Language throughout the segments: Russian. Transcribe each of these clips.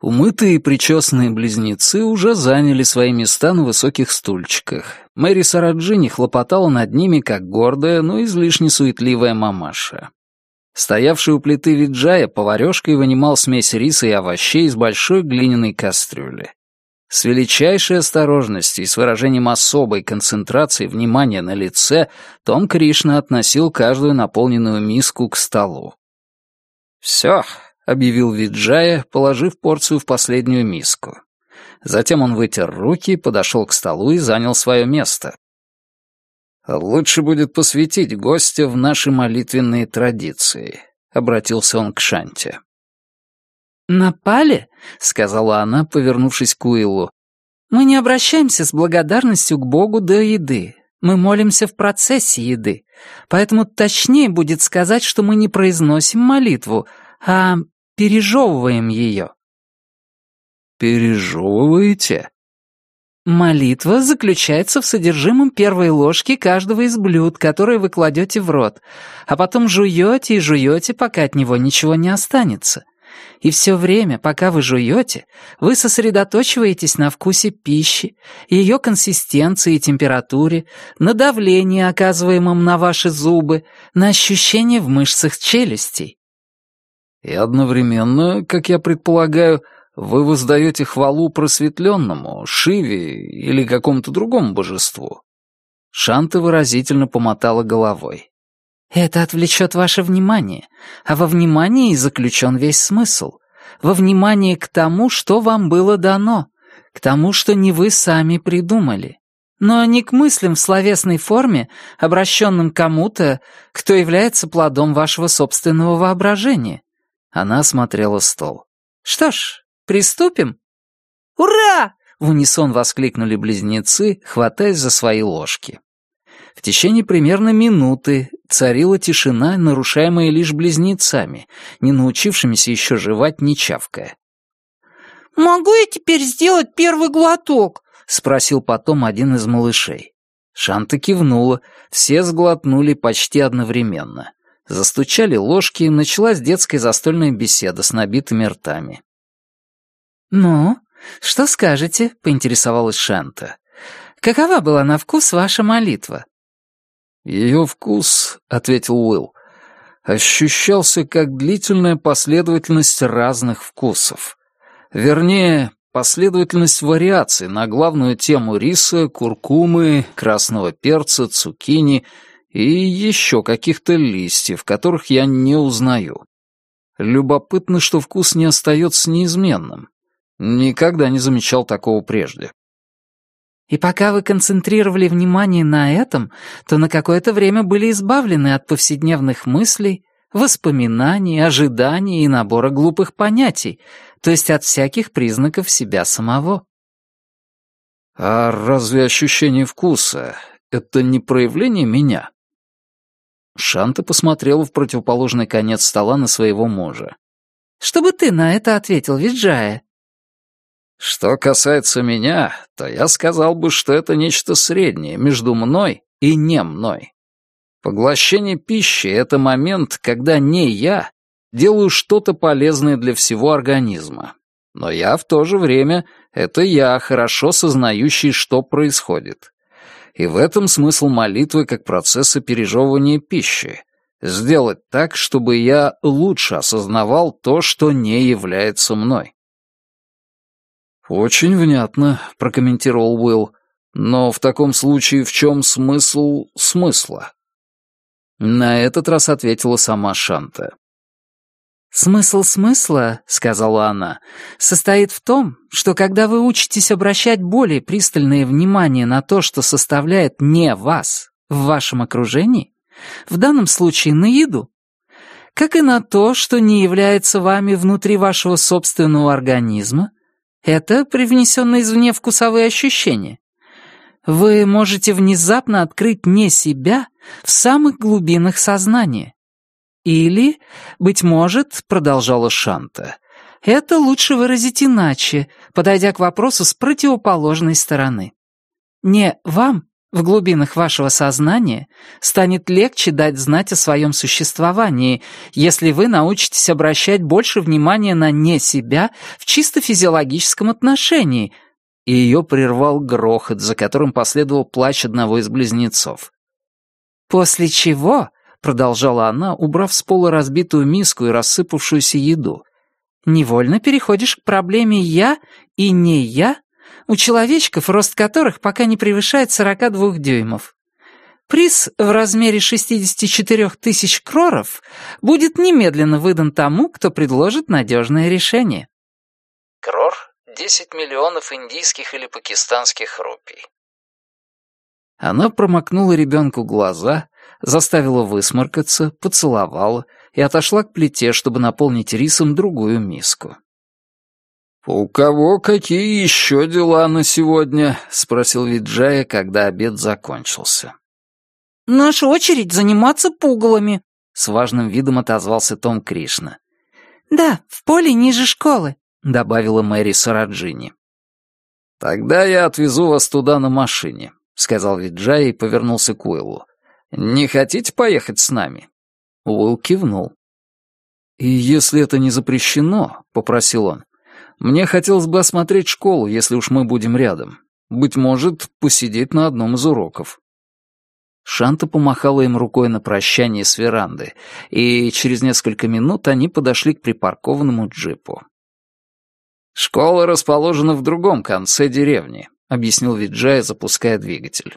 Умытые и причесанные близнецы уже заняли свои места на высоких стульчиках. Мэри Сараджини хлопотала над ними, как гордая, но излишне суетливая мамаша. Стоявший у плиты Виджая поварёшкой вынимал смесь риса и овощей из большой глиняной кастрюли. С величайшей осторожностью и с выражением особой концентрации внимания на лице Том Кришна относил каждую наполненную миску к столу. «Всё», — объявил Виджая, положив порцию в последнюю миску. Затем он вытер руки, подошел к столу и занял свое место. «Лучше будет посвятить гостя в наши молитвенные традиции», — обратился он к Шанте. «Напали?» — сказала она, повернувшись к Уиллу. «Мы не обращаемся с благодарностью к Богу до еды. Мы молимся в процессе еды. Поэтому точнее будет сказать, что мы не произносим молитву, а пережевываем ее». «Пережевываете?» Молитва заключается в содержимом первой ложки каждого из блюд, которые вы кладете в рот, а потом жуете и жуете, пока от него ничего не останется. И все время, пока вы жуете, вы сосредоточиваетесь на вкусе пищи, ее консистенции и температуре, на давлении, оказываемом на ваши зубы, на ощущении в мышцах челюстей. И одновременно, как я предполагаю, вы воздаете хвалу просветленному, Шиве или какому-то другому божеству?» Шанта выразительно помотала головой. «Это отвлечет ваше внимание, а во внимании заключен весь смысл. Во внимании к тому, что вам было дано, к тому, что не вы сами придумали, но не к мыслям в словесной форме, обращенным кому-то, кто является плодом вашего собственного воображения». Она смотрела стол. «Что ж, Приступим?» «Ура!» — в унисон воскликнули близнецы, хватаясь за свои ложки. В течение примерно минуты царила тишина, нарушаемая лишь близнецами, не научившимися еще жевать, не чавкая. «Могу я теперь сделать первый глоток?» — спросил потом один из малышей. Шанта кивнула, все сглотнули почти одновременно. Застучали ложки, и началась детская застольная беседа с набитыми ртами. «Ну, что скажете?» — поинтересовалась Шанта. «Какова была на вкус ваша молитва?» «Ее вкус», — ответил Уилл, — «ощущался как длительная последовательность разных вкусов. Вернее, последовательность вариаций на главную тему риса, куркумы, красного перца, цукини и еще каких-то листьев, которых я не узнаю. Любопытно, что вкус не остается неизменным. Никогда не замечал такого прежде. И пока вы концентрировали внимание на этом, то на какое-то время были избавлены от повседневных мыслей, воспоминаний, ожиданий и набора глупых понятий, то есть от всяких признаков себя самого. А разве ощущение вкуса — это не проявление меня? Шанта посмотрела в противоположный конец стола на своего мужа. «Что бы ты на это ответил, Виджая?» Что касается меня, то я сказал бы, что это нечто среднее между мной и не мной. Поглощение пищи — это момент, когда не я делаю что-то полезное для всего организма. Но я в то же время — это я, хорошо сознающий, что происходит. И в этом смысл молитвы как процесса пережевывания пищи. Сделать так, чтобы я лучше осознавал то, что не является мной. «Очень внятно», — прокомментировал Уилл. «Но в таком случае в чем смысл смысла?» На этот раз ответила сама Шанта. «Смысл смысла, — сказала она, — состоит в том, что когда вы учитесь обращать более пристальное внимание на то, что составляет не вас в вашем окружении, в данном случае на еду, как и на то, что не является вами внутри вашего собственного организма, это привнесенные извне вкусовые ощущения. Вы можете внезапно открыть не себя в самых глубинах сознания. Или, быть может, продолжала Шанта, это лучше выразить иначе, подойдя к вопросу с противоположной стороны. Не вам в глубинах вашего сознания станет легче дать знать о своем существовании, если вы научитесь обращать больше внимания на не себя в чисто физиологическом отношении. И ее прервал грохот, за которым последовал плач одного из близнецов. После чего, продолжала она, убрав с пола разбитую миску и рассыпавшуюся еду, невольно переходишь к проблеме «я» и «не я» у человечков, рост которых пока не превышает 42 дюймов. Приз в размере 64 тысяч кроров будет немедленно выдан тому, кто предложит надежное решение. Крор — 10 миллионов индийских или пакистанских рупий. Она промокнула ребенку глаза, заставила высморкаться, поцеловала и отошла к плите, чтобы наполнить рисом другую миску. «У кого какие еще дела на сегодня?» — спросил Виджая, когда обед закончился. «Наша очередь заниматься пугалами», — с важным видом отозвался Том Кришна. «Да, в поле ниже школы», — добавила Мэри Сараджини. «Тогда я отвезу вас туда на машине», — сказал Виджай и повернулся к Уиллу. «Не хотите поехать с нами?» Уилл кивнул. «И если это не запрещено», — попросил он, мне хотелось бы осмотреть школу, если уж мы будем рядом. Быть может, посидеть на одном из уроков». Шанта помахала им рукой на прощание с веранды, и через несколько минут они подошли к припаркованному джипу. «Школа расположена в другом конце деревни», — объяснил Виджай, запуская двигатель.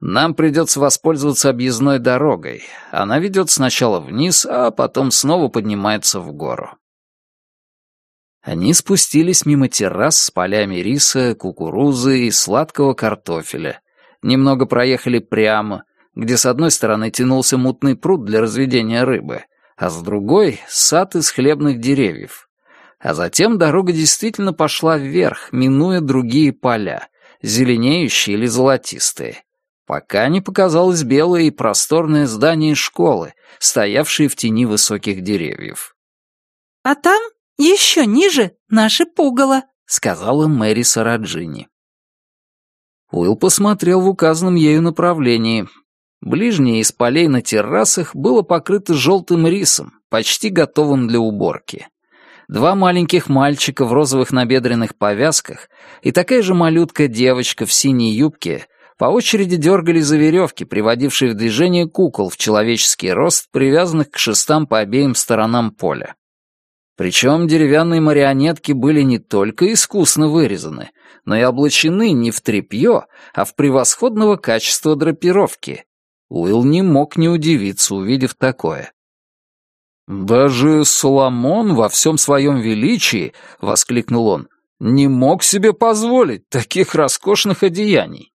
«Нам придется воспользоваться объездной дорогой. Она ведет сначала вниз, а потом снова поднимается в гору. Они спустились мимо террас с полями риса, кукурузы и сладкого картофеля. Немного проехали прямо, где с одной стороны тянулся мутный пруд для разведения рыбы, а с другой — сад из хлебных деревьев. А затем дорога действительно пошла вверх, минуя другие поля, зеленеющие или золотистые, пока не показалось белое и просторное здание школы, стоявшее в тени высоких деревьев. «А там «Еще ниже наше пугало», — сказала Мэри Сараджини. Уилл посмотрел в указанном ею направлении. Ближнее из полей на террасах было покрыто желтым рисом, почти готовым для уборки. Два маленьких мальчика в розовых набедренных повязках и такая же малютка-девочка в синей юбке по очереди дергали за веревки, приводившие в движение кукол в человеческий рост, привязанных к шестам по обеим сторонам поля. Причем деревянные марионетки были не только искусно вырезаны, но и облачены не в тряпье, а в превосходного качества драпировки. Уилл не мог не удивиться, увидев такое. «Даже Соломон во всем своем величии», — воскликнул он, — «не мог себе позволить таких роскошных одеяний».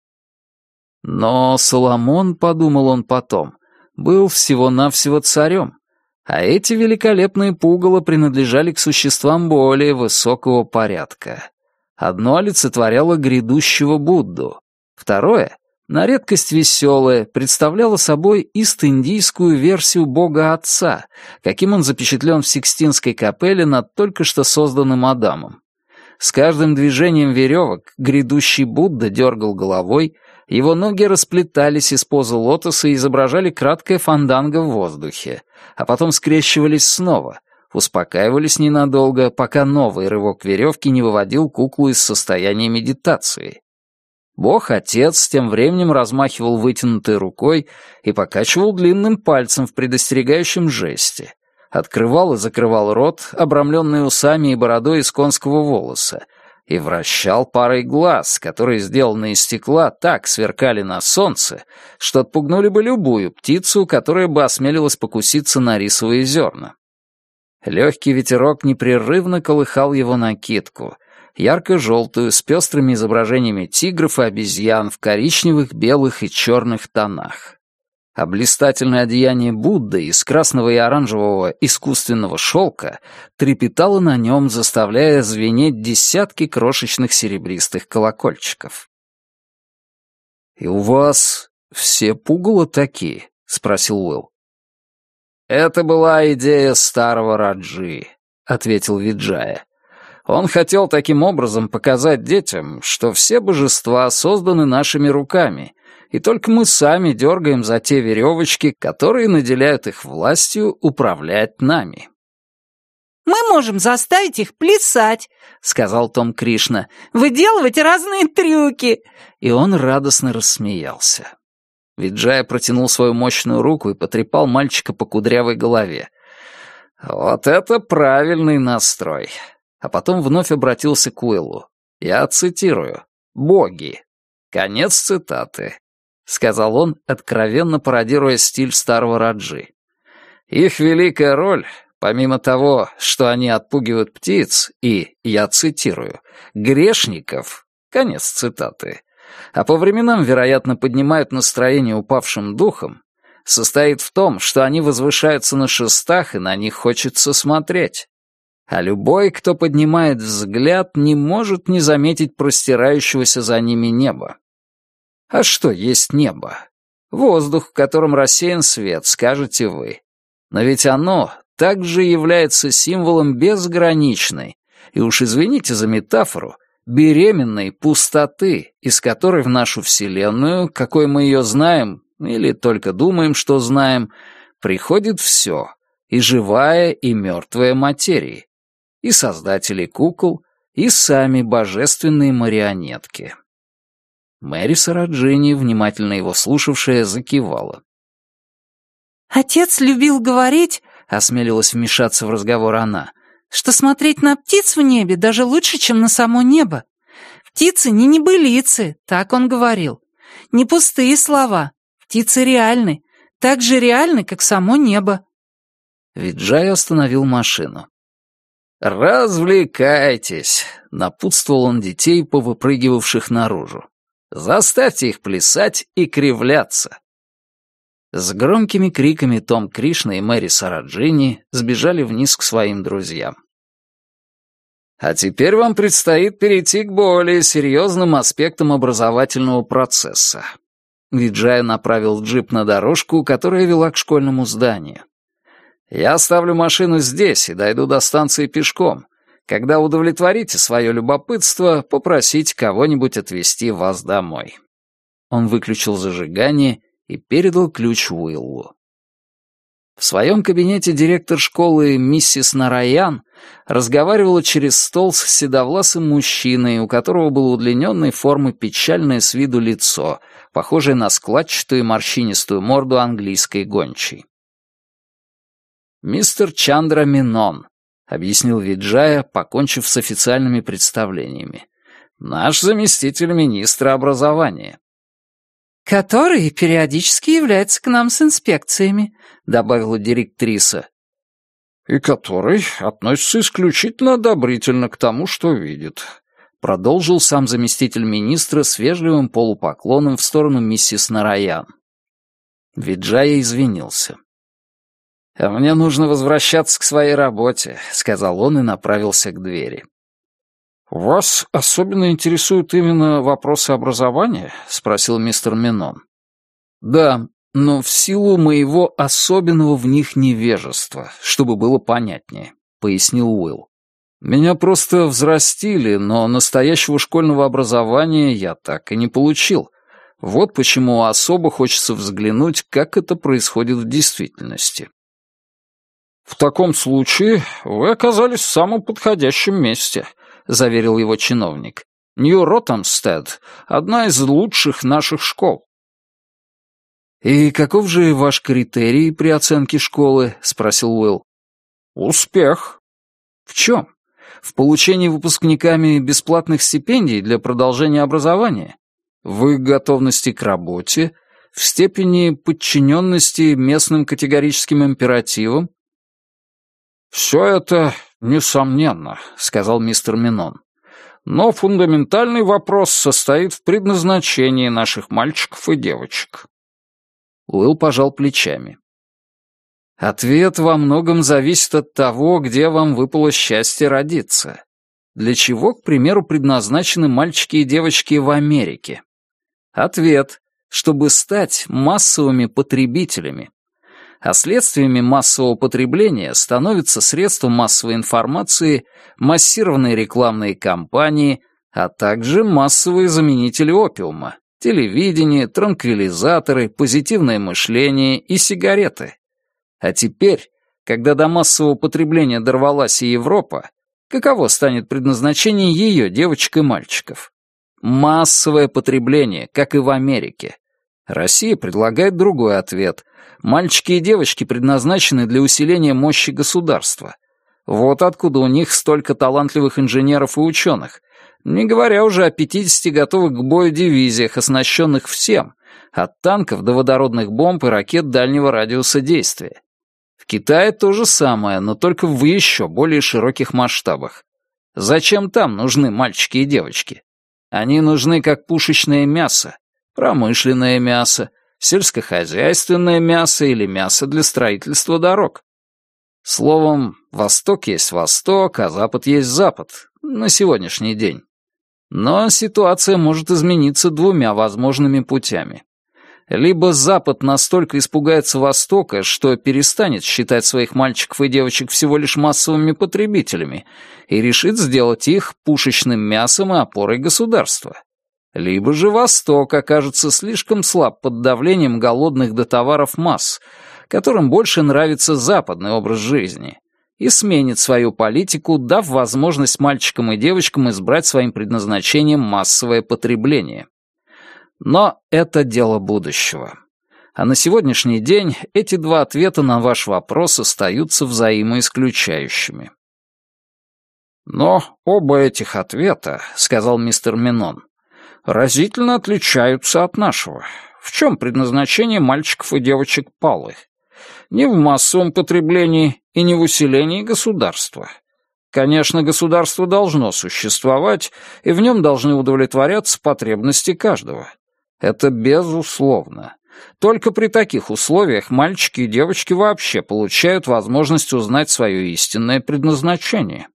Но Соломон, подумал он потом, был всего-навсего царем, а эти великолепные пугало принадлежали к существам более высокого порядка. Одно олицетворяло грядущего Будду, второе, на редкость веселое, представляло собой ист-индийскую версию Бога Отца, каким он запечатлен в Сикстинской капелле над только что созданным Адамом. С каждым движением веревок грядущий Будда дергал головой, его ноги расплетались из позы лотоса и изображали краткое фанданго в воздухе, а потом скрещивались снова, успокаивались ненадолго, пока новый рывок веревки не выводил куклу из состояния медитации. Бог-отец тем временем размахивал вытянутой рукой и покачивал длинным пальцем в предостерегающем жесте. Открывал и закрывал рот, обрамленный усами и бородой из конского волоса, и вращал парой глаз, которые, сделанные из стекла, так сверкали на солнце, что отпугнули бы любую птицу, которая бы осмелилась покуситься на рисовые зерна. Легкий ветерок непрерывно колыхал его накидку, ярко-желтую, с пестрыми изображениями тигров и обезьян в коричневых, белых и черных тонах а блистательное одеяние Будды из красного и оранжевого искусственного шелка трепетало на нем, заставляя звенеть десятки крошечных серебристых колокольчиков. «И у вас все пугало такие?» — спросил Уилл. «Это была идея старого Раджи», — ответил Виджая. Он хотел таким образом показать детям, что все божества созданы нашими руками, и только мы сами дергаем за те веревочки, которые наделяют их властью управлять нами. «Мы можем заставить их плясать», — сказал Том Кришна, «выделывать разные трюки». И он радостно рассмеялся. Виджая протянул свою мощную руку и потрепал мальчика по кудрявой голове. «Вот это правильный настрой!» А потом вновь обратился к Уиллу. «Я цитирую. Боги. Конец цитаты», — сказал он, откровенно пародируя стиль старого Раджи. «Их великая роль, помимо того, что они отпугивают птиц и, я цитирую, грешников, конец цитаты, а по временам, вероятно, поднимают настроение упавшим духом, состоит в том, что они возвышаются на шестах, и на них хочется смотреть. А любой, кто поднимает взгляд, не может не заметить простирающегося за ними неба. А что есть небо? Воздух, в котором рассеян свет, скажете вы. Но ведь оно также является символом безграничной, и уж извините за метафору, беременной пустоты, из которой в нашу Вселенную, какой мы ее знаем, или только думаем, что знаем, приходит все, и живая, и мертвая материи, и создатели кукол, и сами божественные марионетки. Мэри Сараджини, внимательно его слушавшая, закивала. «Отец любил говорить», — осмелилась вмешаться в разговор она, «что смотреть на птиц в небе даже лучше, чем на само небо. Птицы не небылицы, так он говорил. Не пустые слова. Птицы реальны, так же реальны, как само небо». Виджай остановил машину. «Развлекайтесь», — напутствовал он детей, повыпрыгивавших наружу. «Заставьте их плясать и кривляться». С громкими криками Том Кришна и Мэри Сараджини сбежали вниз к своим друзьям. А теперь вам предстоит перейти к более серьезным аспектам образовательного процесса. Виджай направил джип на дорожку, которая вела к школьному зданию. Я оставлю машину здесь и дойду до станции пешком. Когда удовлетворите свое любопытство, попросите кого-нибудь отвезти вас домой». Он выключил зажигание и передал ключ Уиллу. В своем кабинете директор школы миссис Нараян разговаривала через стол с седовласым мужчиной, у которого было удлиненной формы печальное с виду лицо, похожее на складчатую морщинистую морду английской гончей. «Мистер Чандра Минон», — объяснил Виджая, покончив с официальными представлениями. «Наш заместитель министра образования». «Который периодически является к нам с инспекциями», — добавила директриса. «И который относится исключительно одобрительно к тому, что видит», — продолжил сам заместитель министра с вежливым полупоклоном в сторону миссис Нараян. Виджая извинился. «А мне нужно возвращаться к своей работе», — сказал он и направился к двери. «Вас особенно интересуют именно вопросы образования?» — спросил мистер Минон. «Да, но в силу моего особенного в них невежества, чтобы было понятнее», — пояснил Уилл. «Меня просто взрастили, но настоящего школьного образования я так и не получил. Вот почему особо хочется взглянуть, как это происходит в действительности». «В таком случае вы оказались в самом подходящем месте», — заверил его чиновник. «Нью-Роттамстед — одна из лучших наших школ». «И каков же ваш критерий при оценке школы?» — спросил Уилл. «Успех». «В чем? В получении выпускниками бесплатных стипендий для продолжения образования? В их готовности к работе? В степени подчиненности местным категорическим императивам? «Все это несомненно», — сказал мистер Минон. «Но фундаментальный вопрос состоит в предназначении наших мальчиков и девочек». Уилл пожал плечами. «Ответ во многом зависит от того, где вам выпало счастье родиться. Для чего, к примеру, предназначены мальчики и девочки в Америке? Ответ — чтобы стать массовыми потребителями, а следствиями массового потребления становятся средства массовой информации, массированные рекламные кампании, а также массовые заменители опиума, Телевидение, транквилизаторы, позитивное мышление и сигареты. А теперь, когда до массового потребления дорвалась и Европа, каково станет предназначение ее девочек и мальчиков? Массовое потребление, как и в Америке. Россия предлагает другой ответ. Мальчики и девочки предназначены для усиления мощи государства. Вот откуда у них столько талантливых инженеров и ученых, не говоря уже о 50 готовых к бою дивизиях, оснащенных всем, от танков до водородных бомб и ракет дальнего радиуса действия. В Китае то же самое, но только в еще более широких масштабах. Зачем там нужны мальчики и девочки? Они нужны как пушечное мясо, промышленное мясо, сельскохозяйственное мясо или мясо для строительства дорог. Словом, Восток есть Восток, а Запад есть Запад на сегодняшний день. Но ситуация может измениться двумя возможными путями. Либо Запад настолько испугается Востока, что перестанет считать своих мальчиков и девочек всего лишь массовыми потребителями и решит сделать их пушечным мясом и опорой государства. Либо же Восток окажется слишком слаб под давлением голодных до товаров масс, которым больше нравится западный образ жизни, и сменит свою политику, дав возможность мальчикам и девочкам избрать своим предназначением массовое потребление. Но это дело будущего. А на сегодняшний день эти два ответа на ваш вопрос остаются взаимоисключающими. «Но оба этих ответа, — сказал мистер Минон, — разительно отличаются от нашего. В чем предназначение мальчиков и девочек Палы? Не в массовом потреблении и не в усилении государства. Конечно, государство должно существовать, и в нем должны удовлетворяться потребности каждого. Это безусловно. Только при таких условиях мальчики и девочки вообще получают возможность узнать свое истинное предназначение.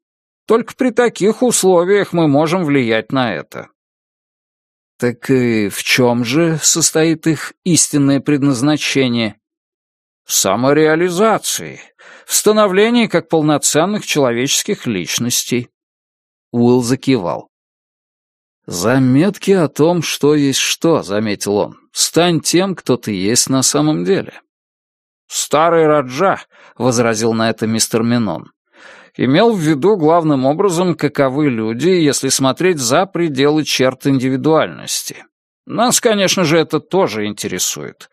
Только при таких условиях мы можем влиять на это. Так и в чем же состоит их истинное предназначение? В самореализации, в становлении как полноценных человеческих личностей. Уилл закивал. «Заметки о том, что есть что», — заметил он. «Стань тем, кто ты есть на самом деле». «Старый Раджа», — возразил на это мистер Минон, имел в виду главным образом, каковы люди, если смотреть за пределы черт индивидуальности. Нас, конечно же, это тоже интересует.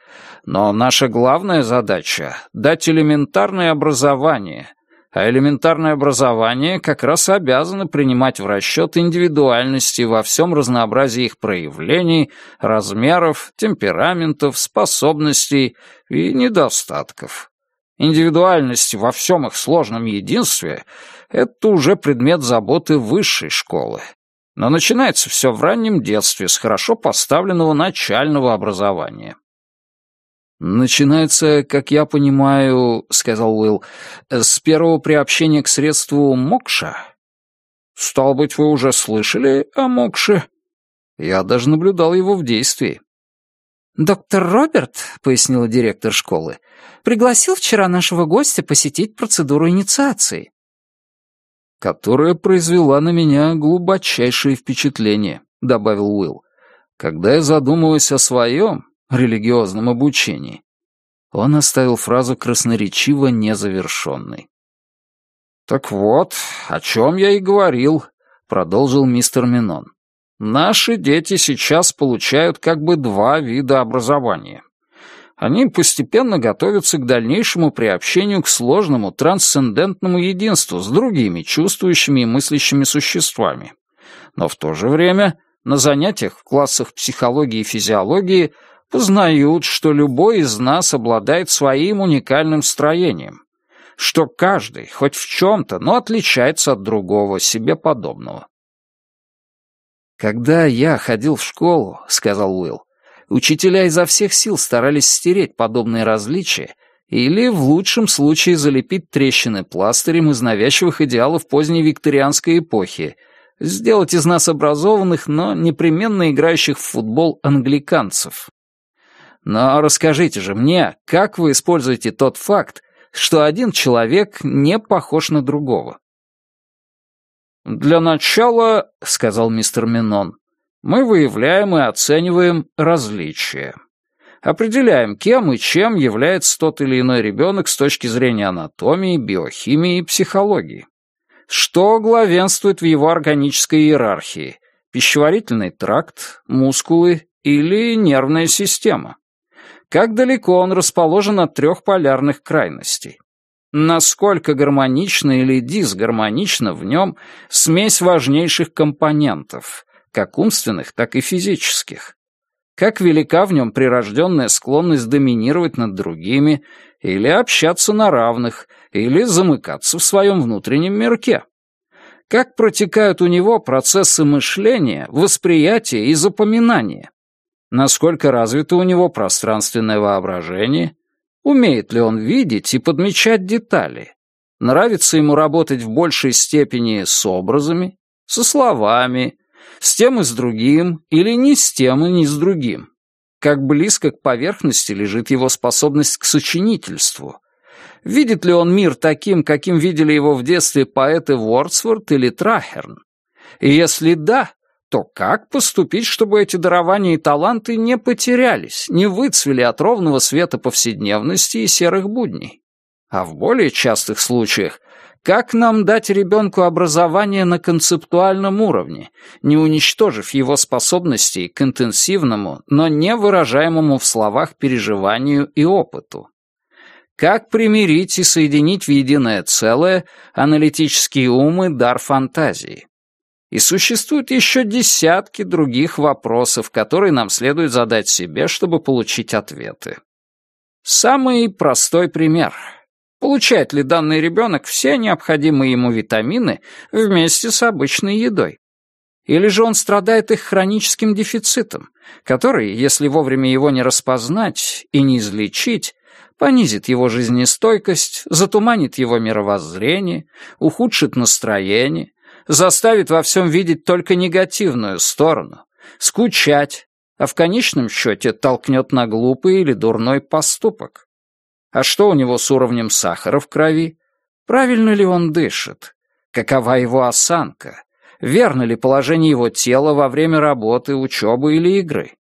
Но наша главная задача — дать элементарное образование, а элементарное образование как раз обязано принимать в расчет индивидуальности во всем разнообразии их проявлений, размеров, темпераментов, способностей и недостатков. Индивидуальность во всем их сложном единстве — это уже предмет заботы высшей школы, но начинается все в раннем детстве с хорошо поставленного начального образования. «Начинается, как я понимаю, — сказал Уилл, — с первого приобщения к средству Мокша?» «Стал быть, вы уже слышали о Мокше?» «Я даже наблюдал его в действии». «Доктор Роберт, — пояснила директор школы, — пригласил вчера нашего гостя посетить процедуру инициации которая произвела на меня глубочайшее впечатление», — добавил Уилл. «Когда я задумываюсь о своем религиозном обучении». Он оставил фразу красноречиво незавершенной. «Так вот, о чем я и говорил», — продолжил мистер Минон. «Наши дети сейчас получают как бы два вида образования они постепенно готовятся к дальнейшему приобщению к сложному трансцендентному единству с другими чувствующими и мыслящими существами. Но в то же время на занятиях в классах психологии и физиологии познают, что любой из нас обладает своим уникальным строением, что каждый, хоть в чем-то, но отличается от другого, себе подобного. «Когда я ходил в школу», — сказал Уилл, Учителя изо всех сил старались стереть подобные различия или, в лучшем случае, залепить трещины пластырем из навязчивых идеалов поздней викторианской эпохи, сделать из нас образованных, но непременно играющих в футбол англиканцев. Но расскажите же мне, как вы используете тот факт, что один человек не похож на другого? «Для начала, — сказал мистер Минон, Мы выявляем и оцениваем различия. Определяем, кем и чем является тот или иной ребенок с точки зрения анатомии, биохимии и психологии. Что главенствует в его органической иерархии? Пищеварительный тракт, мускулы или нервная система? Как далеко он расположен от трех полярных крайностей? Насколько гармонично или дисгармонично в нем смесь важнейших компонентов, как умственных, так и физических? Как велика в нем прирожденная склонность доминировать над другими, или общаться на равных, или замыкаться в своем внутреннем мирке? Как протекают у него процессы мышления, восприятия и запоминания? Насколько развито у него пространственное воображение? Умеет ли он видеть и подмечать детали? Нравится ему работать в большей степени с образами, со словами, с тем и с другим, или не с тем и не с другим. Как близко к поверхности лежит его способность к сочинительству. Видит ли он мир таким, каким видели его в детстве поэты Вордсворт или Трахерн? И если да, то как поступить, чтобы эти дарования и таланты не потерялись, не выцвели от ровного света повседневности и серых будней? А в более частых случаях как нам дать ребенку образование на концептуальном уровне, не уничтожив его способностей к интенсивному, но не выражаемому в словах переживанию и опыту? Как примирить и соединить в единое целое аналитические умы дар фантазии? И существуют еще десятки других вопросов, которые нам следует задать себе, чтобы получить ответы. Самый простой пример — Получает ли данный ребенок все необходимые ему витамины вместе с обычной едой? Или же он страдает их хроническим дефицитом, который, если вовремя его не распознать и не излечить, понизит его жизнестойкость, затуманит его мировоззрение, ухудшит настроение, заставит во всем видеть только негативную сторону, скучать, а в конечном счете толкнет на глупый или дурной поступок. А что у него с уровнем сахара в крови? Правильно ли он дышит? Какова его осанка? Верно ли положение его тела во время работы, учебы или игры?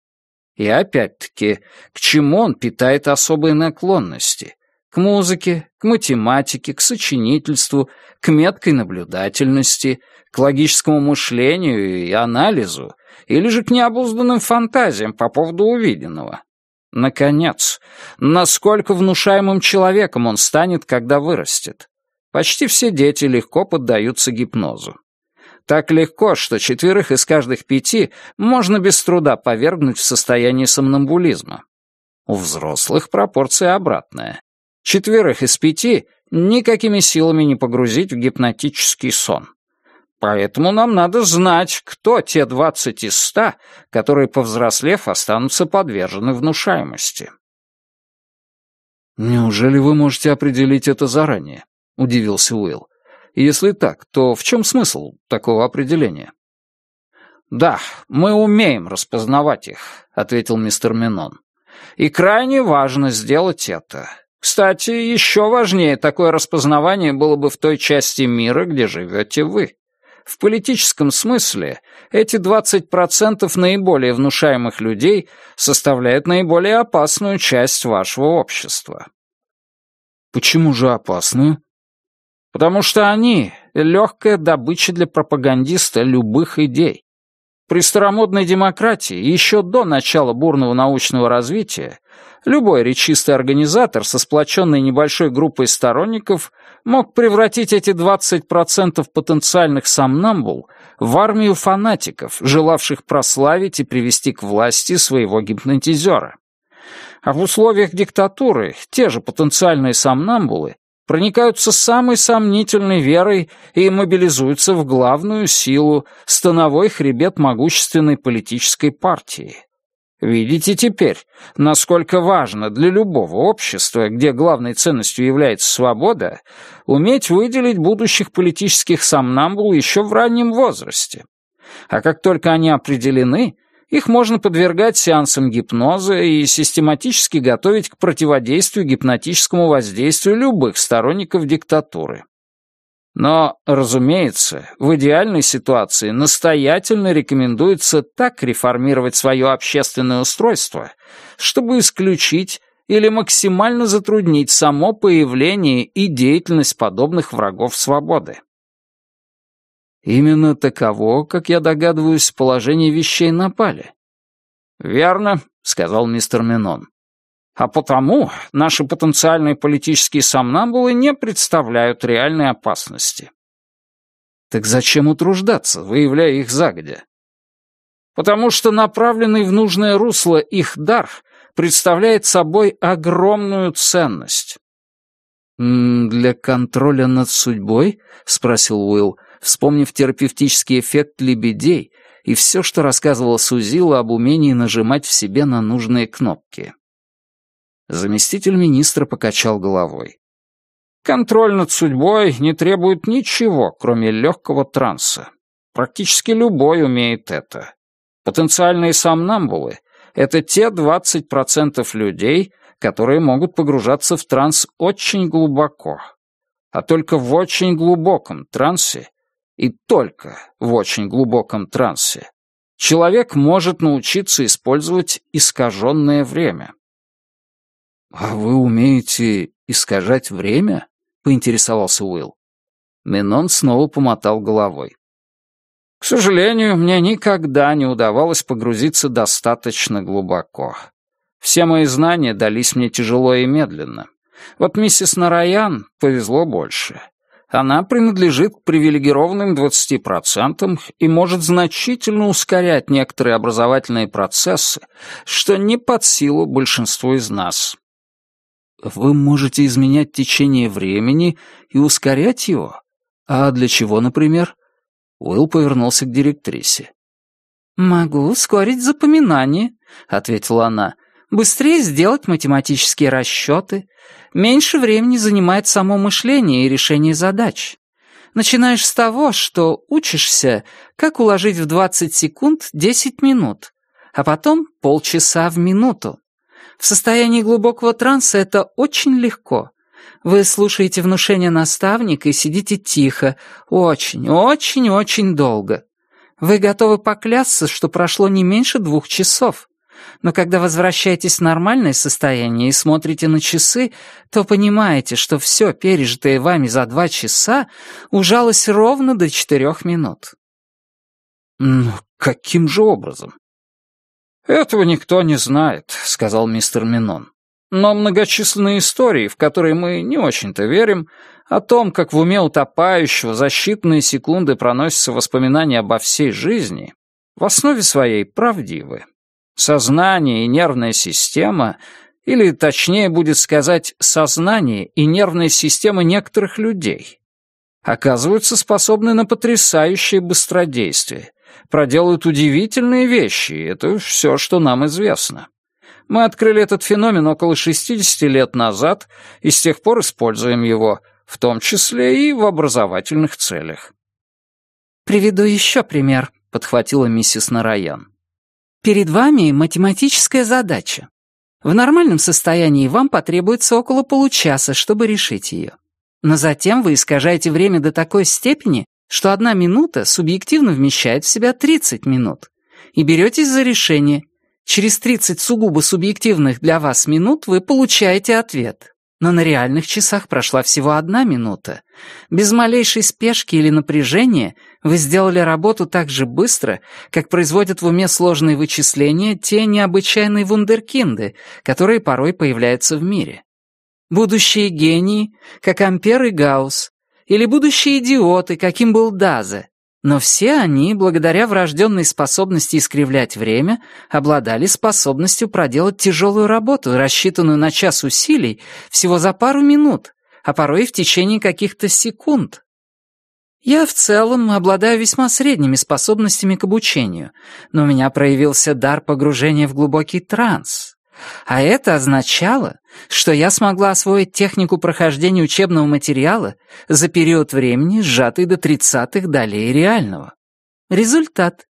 И опять-таки, к чему он питает особые наклонности? К музыке, к математике, к сочинительству, к меткой наблюдательности, к логическому мышлению и анализу, или же к необузданным фантазиям по поводу увиденного? Наконец, насколько внушаемым человеком он станет, когда вырастет. Почти все дети легко поддаются гипнозу. Так легко, что четверых из каждых пяти можно без труда повергнуть в состояние сомнамбулизма. У взрослых пропорция обратная. Четверых из пяти никакими силами не погрузить в гипнотический сон. Поэтому нам надо знать, кто те двадцать из ста, которые, повзрослев, останутся подвержены внушаемости. «Неужели вы можете определить это заранее?» — удивился Уилл. «Если так, то в чем смысл такого определения?» «Да, мы умеем распознавать их», — ответил мистер Минон. «И крайне важно сделать это. Кстати, еще важнее такое распознавание было бы в той части мира, где живете вы. В политическом смысле эти 20% наиболее внушаемых людей составляют наиболее опасную часть вашего общества. Почему же опасную? Потому что они — легкая добыча для пропагандиста любых идей. При старомодной демократии, еще до начала бурного научного развития, любой речистый организатор со сплоченной небольшой группой сторонников мог превратить эти 20% потенциальных сомнамбул в армию фанатиков, желавших прославить и привести к власти своего гипнотизера. А в условиях диктатуры те же потенциальные сомнамбулы проникаются самой сомнительной верой и мобилизуются в главную силу, становой хребет могущественной политической партии. Видите теперь, насколько важно для любого общества, где главной ценностью является свобода, уметь выделить будущих политических сомнамбул еще в раннем возрасте. А как только они определены, их можно подвергать сеансам гипноза и систематически готовить к противодействию гипнотическому воздействию любых сторонников диктатуры. Но, разумеется, в идеальной ситуации настоятельно рекомендуется так реформировать свое общественное устройство, чтобы исключить или максимально затруднить само появление и деятельность подобных врагов свободы. Именно таково, как я догадываюсь, положение вещей на Пале. «Верно», — сказал мистер Минон. «А потому наши потенциальные политические сомнамбулы не представляют реальной опасности». «Так зачем утруждаться, выявляя их загодя?» «Потому что направленный в нужное русло их дар представляет собой огромную ценность». «Для контроля над судьбой?» — спросил Уилл, вспомнив терапевтический эффект лебедей и все, что рассказывала Сузила об умении нажимать в себе на нужные кнопки. Заместитель министра покачал головой. «Контроль над судьбой не требует ничего, кроме легкого транса. Практически любой умеет это. Потенциальные сомнамбулы — это те 20% людей, которые могут погружаться в транс очень глубоко. А только в очень глубоком трансе и только в очень глубоком трансе, человек может научиться использовать искаженное время. «А вы умеете искажать время?» — поинтересовался Уилл. Менон снова помотал головой. «К сожалению, мне никогда не удавалось погрузиться достаточно глубоко. Все мои знания дались мне тяжело и медленно. Вот миссис Нараян повезло больше. Она принадлежит к привилегированным 20% и может значительно ускорять некоторые образовательные процессы, что не под силу большинству из нас. Вы можете изменять течение времени и ускорять его? А для чего, например? Уилл повернулся к директрисе. «Могу ускорить запоминание», — ответила она. «Быстрее сделать математические расчеты, меньше времени занимает само мышление и решение задач. Начинаешь с того, что учишься, как уложить в 20 секунд 10 минут, а потом полчаса в минуту. В состоянии глубокого транса это очень легко. Вы слушаете внушение наставника и сидите тихо, очень, очень, очень долго. Вы готовы поклясться, что прошло не меньше двух часов. Но когда возвращаетесь в нормальное состояние и смотрите на часы, то понимаете, что все, пережитое вами за два часа, ужалось ровно до четырех минут. «Ну, каким же образом?» «Этого никто не знает», — сказал мистер Минон. «Но многочисленные истории, в которые мы не очень-то верим, о том, как в уме утопающего за считанные секунды проносятся воспоминания обо всей жизни, в основе своей правдивы. Сознание и нервная система, или точнее будет сказать, сознание и нервная система некоторых людей, оказываются способны на потрясающее быстродействие, проделают удивительные вещи, и это все, что нам известно. Мы открыли этот феномен около 60 лет назад и с тех пор используем его, в том числе и в образовательных целях. «Приведу еще пример», — подхватила миссис Нараян. Перед вами математическая задача. В нормальном состоянии вам потребуется около получаса, чтобы решить ее. Но затем вы искажаете время до такой степени, что одна минута субъективно вмещает в себя 30 минут. И беретесь за решение. Через 30 сугубо субъективных для вас минут вы получаете ответ. Но на реальных часах прошла всего одна минута. Без малейшей спешки или напряжения вы сделали работу так же быстро, как производят в уме сложные вычисления те необычайные вундеркинды, которые порой появляются в мире. Будущие гении, как Ампер и Гаусс, или будущие идиоты, каким был Дазе, но все они, благодаря врожденной способности искривлять время, обладали способностью проделать тяжелую работу, рассчитанную на час усилий, всего за пару минут, а порой и в течение каких-то секунд. Я в целом обладаю весьма средними способностями к обучению, но у меня проявился дар погружения в глубокий транс. А это означало, что я смогла освоить технику прохождения учебного материала за период времени, сжатый до тридцатых долей реального. Результат.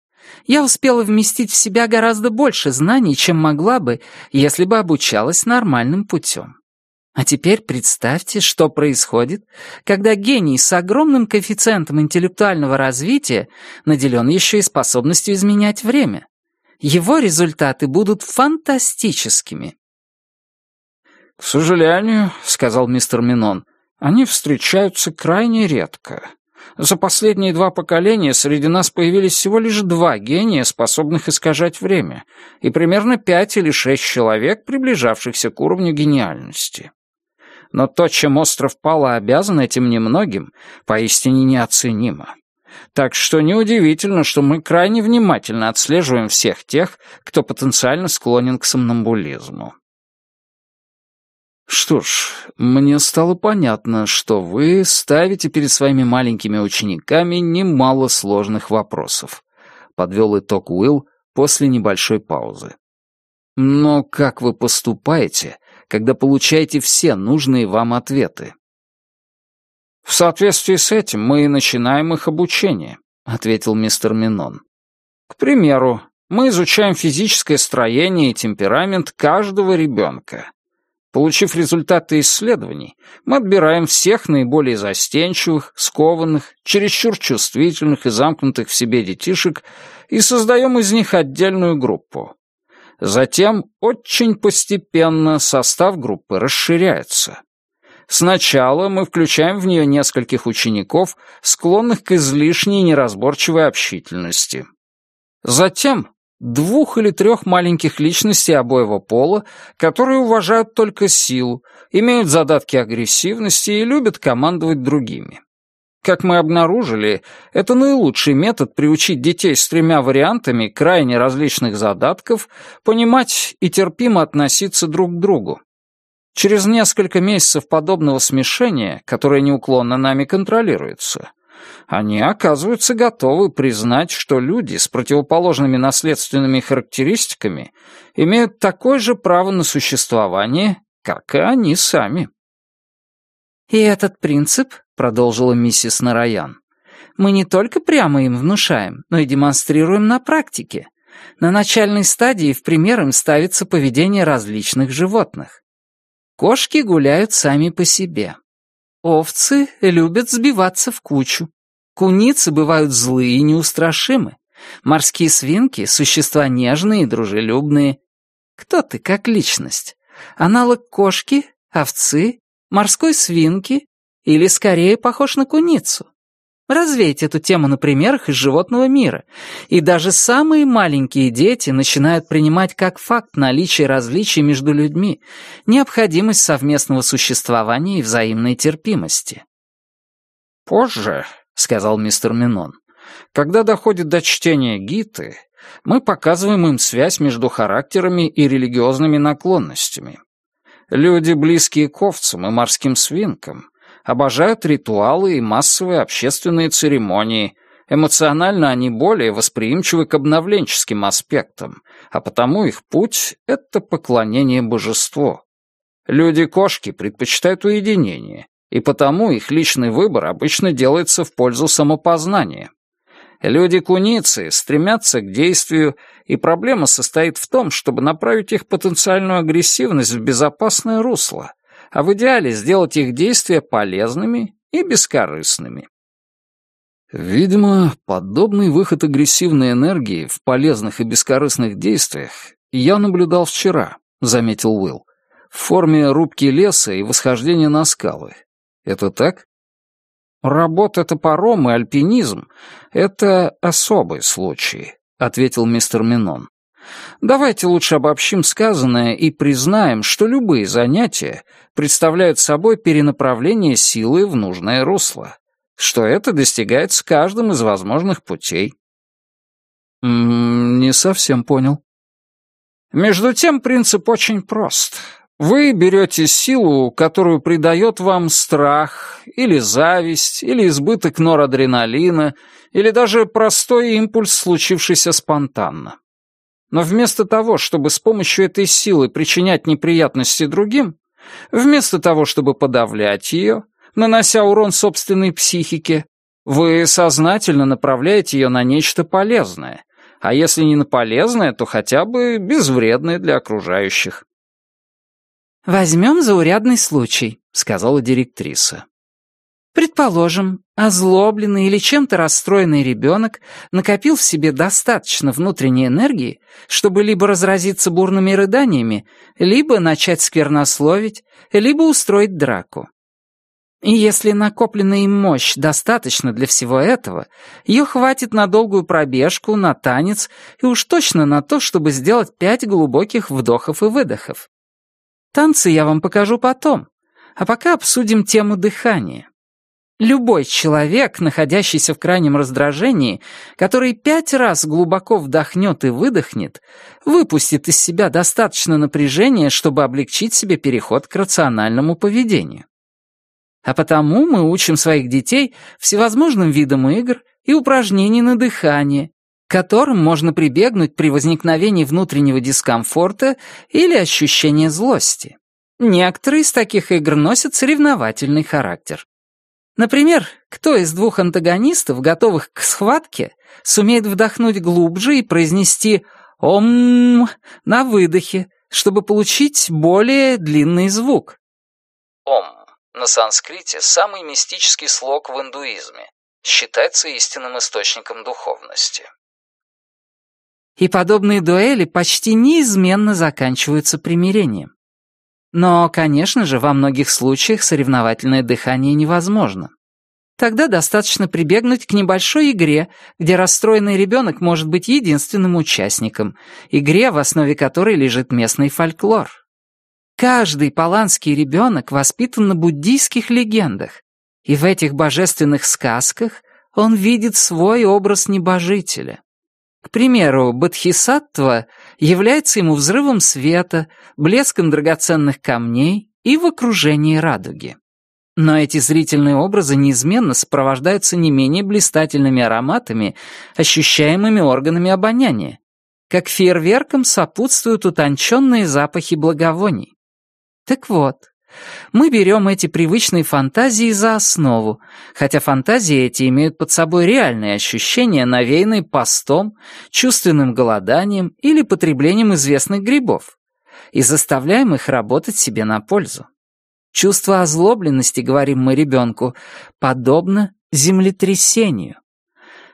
Я успела вместить в себя гораздо больше знаний, чем могла бы, если бы обучалась нормальным путем. А теперь представьте, что происходит, когда гений с огромным коэффициентом интеллектуального развития наделен еще и способностью изменять время. Его результаты будут фантастическими. «К сожалению», — сказал мистер Минон, — «они встречаются крайне редко. За последние два поколения среди нас появились всего лишь два гения, способных искажать время, и примерно пять или шесть человек, приближавшихся к уровню гениальности. Но то, чем остров Пала обязан этим немногим, поистине неоценимо. Так что неудивительно, что мы крайне внимательно отслеживаем всех тех, кто потенциально склонен к сомнамбулизму. Что ж, мне стало понятно, что вы ставите перед своими маленькими учениками немало сложных вопросов. Подвел итог Уилл после небольшой паузы. Но как вы поступаете, когда получаете все нужные вам ответы? В соответствии с этим мы и начинаем их обучение, ответил мистер Минон. К примеру, мы изучаем физическое строение и темперамент каждого ребенка Получив результаты исследований, мы отбираем всех наиболее застенчивых, скованных, чересчур чувствительных и замкнутых в себе детишек и создаем из них отдельную группу. Затем очень постепенно состав группы расширяется. Сначала мы включаем в нее нескольких учеников, склонных к излишней неразборчивой общительности. Затем двух или трех маленьких личностей обоего пола, которые уважают только силу, имеют задатки агрессивности и любят командовать другими. Как мы обнаружили, это наилучший метод приучить детей с тремя вариантами крайне различных задатков понимать и терпимо относиться друг к другу. Через несколько месяцев подобного смешения, которое неуклонно нами контролируется, они оказываются готовы признать, что люди с противоположными наследственными характеристиками имеют такое же право на существование, как и они сами. «И этот принцип», — продолжила миссис Нараян, «мы не только прямо им внушаем, но и демонстрируем на практике. На начальной стадии в пример им ставится поведение различных животных. Кошки гуляют сами по себе. Овцы любят сбиваться в кучу. Куницы бывают злые и неустрашимы. Морские свинки — существа нежные и дружелюбные. Кто ты как личность? Аналог кошки, овцы, морской свинки или скорее похож на куницу? Развейте эту тему на примерах из животного мира, и даже самые маленькие дети начинают принимать как факт наличие различий между людьми, необходимость совместного существования и взаимной терпимости. Позже сказал мистер Минон. «Когда доходит до чтения Гиты, мы показываем им связь между характерами и религиозными наклонностями. Люди, близкие к овцам и морским свинкам, обожают ритуалы и массовые общественные церемонии, Эмоционально они более восприимчивы к обновленческим аспектам, а потому их путь — это поклонение божеству. Люди-кошки предпочитают уединение, и потому их личный выбор обычно делается в пользу самопознания. Люди-куницы стремятся к действию, и проблема состоит в том, чтобы направить их потенциальную агрессивность в безопасное русло, а в идеале сделать их действия полезными и бескорыстными. Видимо, подобный выход агрессивной энергии в полезных и бескорыстных действиях я наблюдал вчера, заметил Уилл, в форме рубки леса и восхождения на скалы, это так? Работа топором и альпинизм — это особый случай, ответил мистер Минон. Давайте лучше обобщим сказанное и признаем, что любые занятия представляют собой перенаправление силы в нужное русло, что это достигается каждым из возможных путей. Не совсем понял. Между тем принцип очень прост. Вы берете силу, которую придает вам страх, или зависть, или избыток норадреналина, или даже простой импульс, случившийся спонтанно. Но вместо того, чтобы с помощью этой силы причинять неприятности другим, вместо того, чтобы подавлять ее, нанося урон собственной психике, вы сознательно направляете ее на нечто полезное, а если не на полезное, то хотя бы безвредное для окружающих. «Возьмем заурядный случай», — сказала директриса. Предположим, озлобленный или чем-то расстроенный ребенок накопил в себе достаточно внутренней энергии, чтобы либо разразиться бурными рыданиями, либо начать сквернословить, либо устроить драку. И если накопленная им мощь достаточно для всего этого, ее хватит на долгую пробежку, на танец и уж точно на то, чтобы сделать пять глубоких вдохов и выдохов. Танцы я вам покажу потом, а пока обсудим тему дыхания. Любой человек, находящийся в крайнем раздражении, который пять раз глубоко вдохнет и выдохнет, выпустит из себя достаточно напряжения, чтобы облегчить себе переход к рациональному поведению. А потому мы учим своих детей всевозможным видам игр и упражнений на дыхание, которым можно прибегнуть при возникновении внутреннего дискомфорта или ощущения злости. Некоторые из таких игр носят соревновательный характер. Например, кто из двух антагонистов, готовых к схватке, сумеет вдохнуть глубже и произнести «Ом» на выдохе, чтобы получить более длинный звук? «Ом» на санскрите самый мистический слог в индуизме, считается истинным источником духовности. И подобные дуэли почти неизменно заканчиваются примирением. Но, конечно же, во многих случаях соревновательное дыхание невозможно. Тогда достаточно прибегнуть к небольшой игре, где расстроенный ребенок может быть единственным участником, игре, в основе которой лежит местный фольклор. Каждый паланский ребенок воспитан на буддийских легендах, и в этих божественных сказках он видит свой образ небожителя. К примеру, Бодхисаттва является ему взрывом света, блеском драгоценных камней и в окружении радуги. Но эти зрительные образы неизменно сопровождаются не менее блистательными ароматами, ощущаемыми органами обоняния. Как фейерверкам сопутствуют утонченные запахи благовоний. Так вот, мы берем эти привычные фантазии за основу, хотя фантазии эти имеют под собой реальные ощущения, навеянные постом, чувственным голоданием или потреблением известных грибов, и заставляем их работать себе на пользу. Чувство озлобленности, говорим мы ребенку, подобно землетрясению.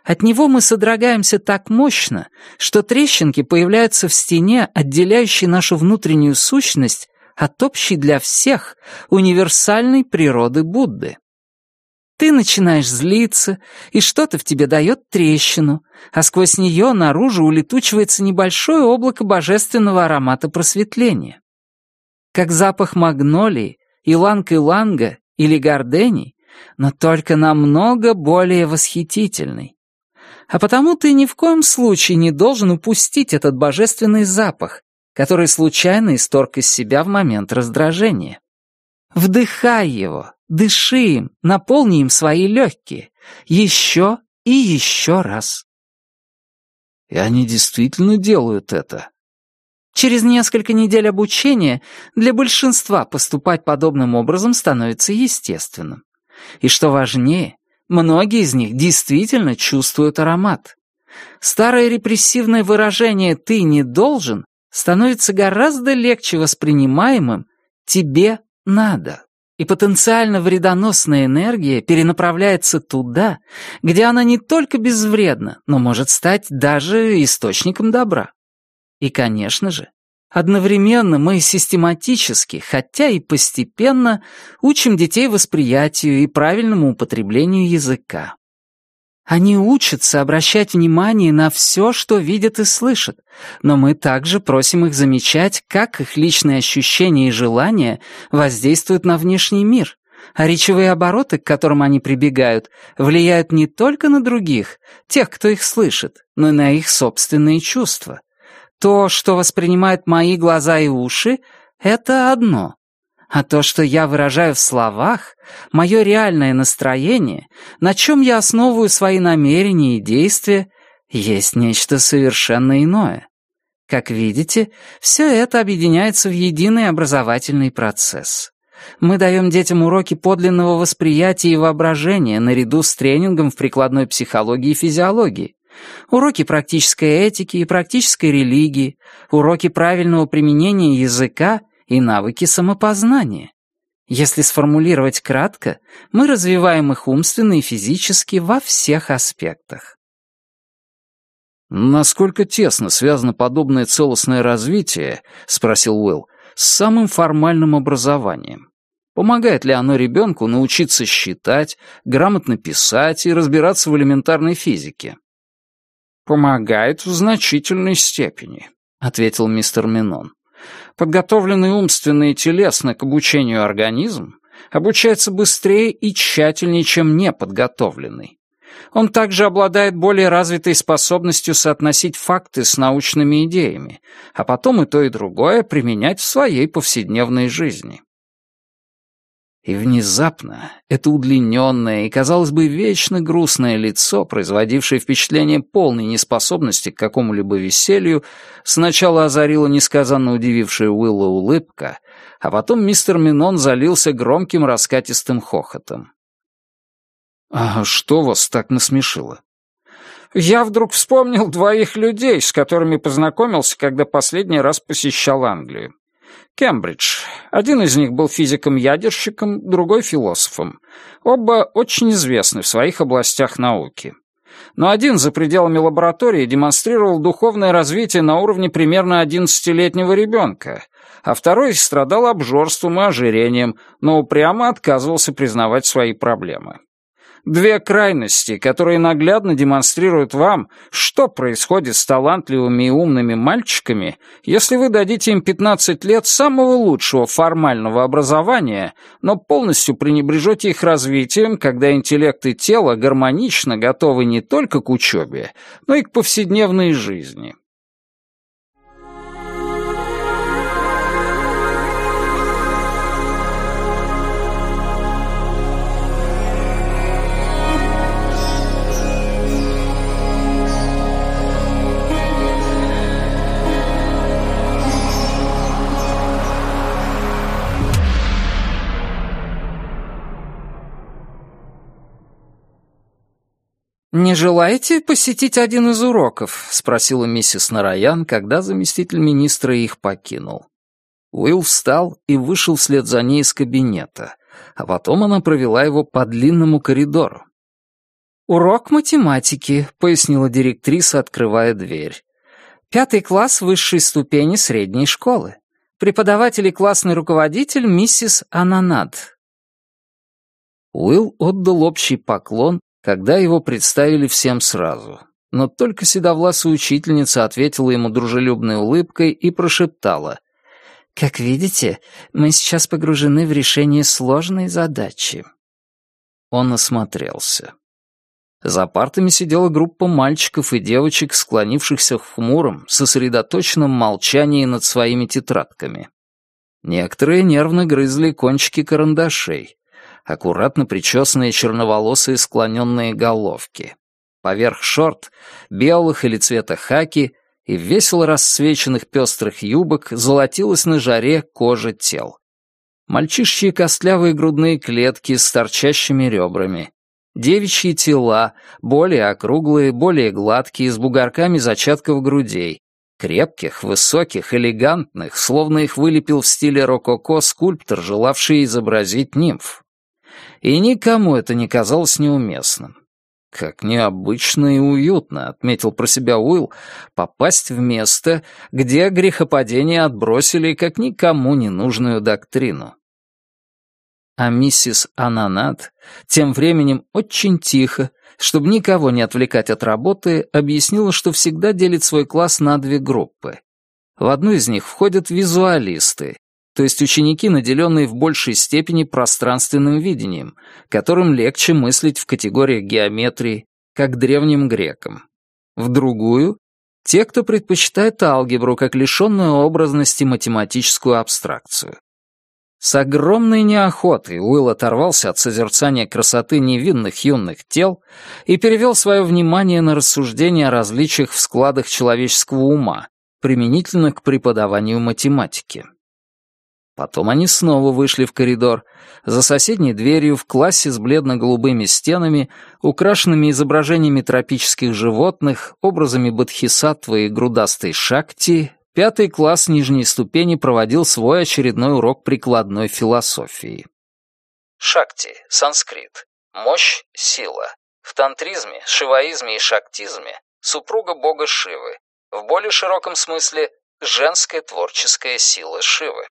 От него мы содрогаемся так мощно, что трещинки появляются в стене, отделяющей нашу внутреннюю сущность от общей для всех универсальной природы Будды. Ты начинаешь злиться, и что-то в тебе дает трещину, а сквозь нее наружу улетучивается небольшое облако божественного аромата просветления. Как запах магнолии иланг-иланга или гордений, но только намного более восхитительный. А потому ты ни в коем случае не должен упустить этот божественный запах, который случайно исторг из себя в момент раздражения. Вдыхай его, дыши им, наполни им свои легкие, еще и еще раз. И они действительно делают это. Через несколько недель обучения для большинства поступать подобным образом становится естественным. И что важнее, многие из них действительно чувствуют аромат. Старое репрессивное выражение «ты не должен» становится гораздо легче воспринимаемым «тебе надо». И потенциально вредоносная энергия перенаправляется туда, где она не только безвредна, но может стать даже источником добра. И, конечно же, одновременно мы систематически, хотя и постепенно, учим детей восприятию и правильному употреблению языка. Они учатся обращать внимание на все, что видят и слышат, но мы также просим их замечать, как их личные ощущения и желания воздействуют на внешний мир, а речевые обороты, к которым они прибегают, влияют не только на других, тех, кто их слышит, но и на их собственные чувства. То, что воспринимают мои глаза и уши, это одно. А то, что я выражаю в словах, мое реальное настроение, на чем я основываю свои намерения и действия, есть нечто совершенно иное. Как видите, все это объединяется в единый образовательный процесс. Мы даем детям уроки подлинного восприятия и воображения наряду с тренингом в прикладной психологии и физиологии. Уроки практической этики и практической религии, уроки правильного применения языка и навыки самопознания. Если сформулировать кратко, мы развиваем их умственно и физически во всех аспектах. «Насколько тесно связано подобное целостное развитие, — спросил Уилл, — с самым формальным образованием? Помогает ли оно ребенку научиться считать, грамотно писать и разбираться в элементарной физике?» «Помогает в значительной степени», — ответил мистер Минон. «Подготовленный умственно и телесно к обучению организм обучается быстрее и тщательнее, чем неподготовленный. Он также обладает более развитой способностью соотносить факты с научными идеями, а потом и то, и другое применять в своей повседневной жизни. И внезапно это удлиненное и, казалось бы, вечно грустное лицо, производившее впечатление полной неспособности к какому-либо веселью, сначала озарила несказанно удивившая Уилла улыбка, а потом мистер Минон залился громким раскатистым хохотом. «А что вас так насмешило?» «Я вдруг вспомнил двоих людей, с которыми познакомился, когда последний раз посещал Англию. Кембридж. Один из них был физиком-ядерщиком, другой — философом. Оба очень известны в своих областях науки. Но один за пределами лаборатории демонстрировал духовное развитие на уровне примерно 11-летнего ребенка, а второй страдал обжорством и ожирением, но упрямо отказывался признавать свои проблемы. Две крайности, которые наглядно демонстрируют вам, что происходит с талантливыми и умными мальчиками, если вы дадите им 15 лет самого лучшего формального образования, но полностью пренебрежете их развитием, когда интеллект и тело гармонично готовы не только к учебе, но и к повседневной жизни. «Не желаете посетить один из уроков?» — спросила миссис Нараян, когда заместитель министра их покинул. Уилл встал и вышел вслед за ней из кабинета, а потом она провела его по длинному коридору. «Урок математики», — пояснила директриса, открывая дверь. «Пятый класс высшей ступени средней школы. Преподаватель и классный руководитель миссис Ананад». Уилл отдал общий поклон когда его представили всем сразу. Но только седовласая учительница ответила ему дружелюбной улыбкой и прошептала. «Как видите, мы сейчас погружены в решение сложной задачи». Он осмотрелся. За партами сидела группа мальчиков и девочек, склонившихся в хмуром, сосредоточенном молчании над своими тетрадками. Некоторые нервно грызли кончики карандашей аккуратно причесанные черноволосые склоненные головки. Поверх шорт, белых или цвета хаки, и весело рассвеченных пестрых юбок золотилась на жаре кожа тел. Мальчишьи костлявые грудные клетки с торчащими ребрами. Девичьи тела, более округлые, более гладкие, с бугорками зачатков грудей. Крепких, высоких, элегантных, словно их вылепил в стиле рококо скульптор, желавший изобразить нимф и никому это не казалось неуместным. Как необычно и уютно, отметил про себя Уилл, попасть в место, где грехопадение отбросили как никому не нужную доктрину. А миссис Ананат тем временем очень тихо, чтобы никого не отвлекать от работы, объяснила, что всегда делит свой класс на две группы. В одну из них входят визуалисты, то есть ученики, наделенные в большей степени пространственным видением, которым легче мыслить в категориях геометрии, как древним грекам. В другую — те, кто предпочитает алгебру как лишенную образности математическую абстракцию. С огромной неохотой Уилл оторвался от созерцания красоты невинных юных тел и перевел свое внимание на рассуждения о различиях в складах человеческого ума, применительно к преподаванию математики. Потом они снова вышли в коридор. За соседней дверью в классе с бледно-голубыми стенами, украшенными изображениями тропических животных, образами бодхисаттвы и грудастой шакти, пятый класс нижней ступени проводил свой очередной урок прикладной философии. Шакти, санскрит. Мощь, сила. В тантризме, шиваизме и шактизме супруга бога Шивы. В более широком смысле женская творческая сила Шивы.